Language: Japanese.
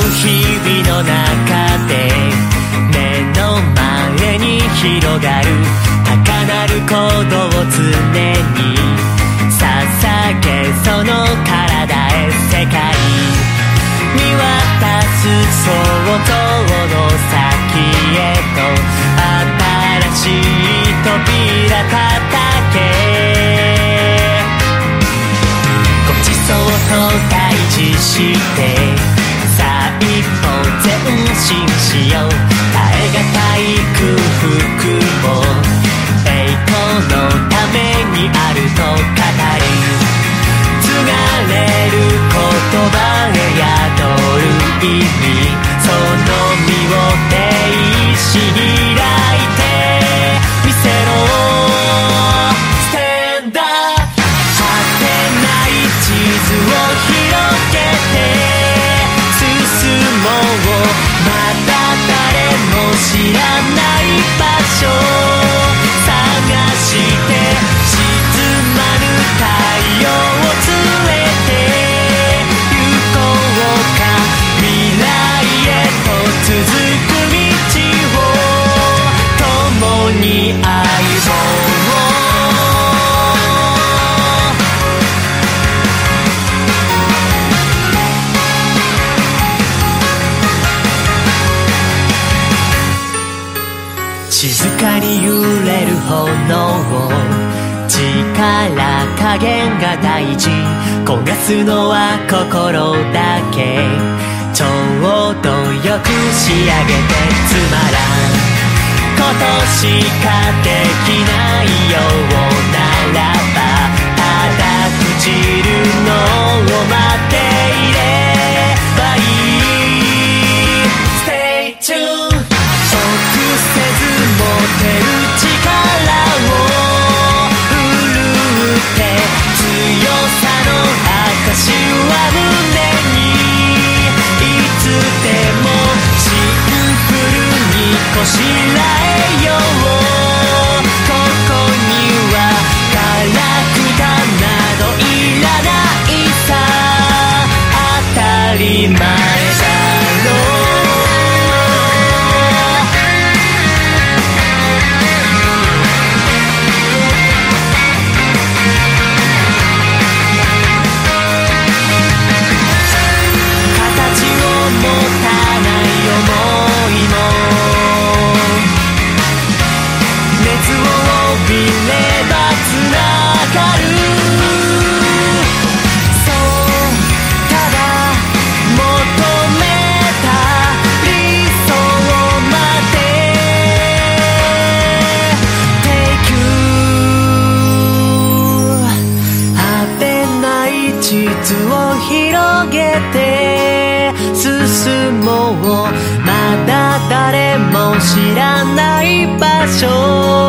日々の中で目の前に広がる高鳴る鼓動を常に捧げその体へ世界見渡す想像の先へと新しい扉立て静かに揺れる炎力加減が大事焦がすのは心だけ。ちょうどよく仕上げてつまらん。ことしかできないようならばただ imposible. 広げて進もう。まだ誰も知らない場所。